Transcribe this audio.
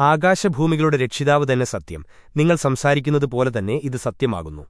ആകാശഭൂമികളുടെ രക്ഷിതാവ് തന്നെ സത്യം. നിങ്ങൾ സംസാരിക്കുന്നത് പോലെ തന്നെ ഇത് സത്യമാകുന്നു.